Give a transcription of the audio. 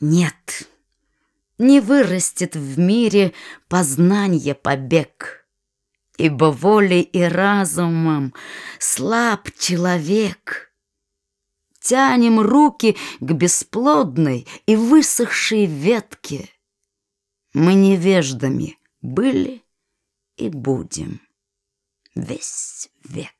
Нет, не вырастет в мире познание, побег, Ибо волей и разумом слаб человек. Тянем руки к бесплодной и высохшей ветке. Мы невеждами были и будем весь век.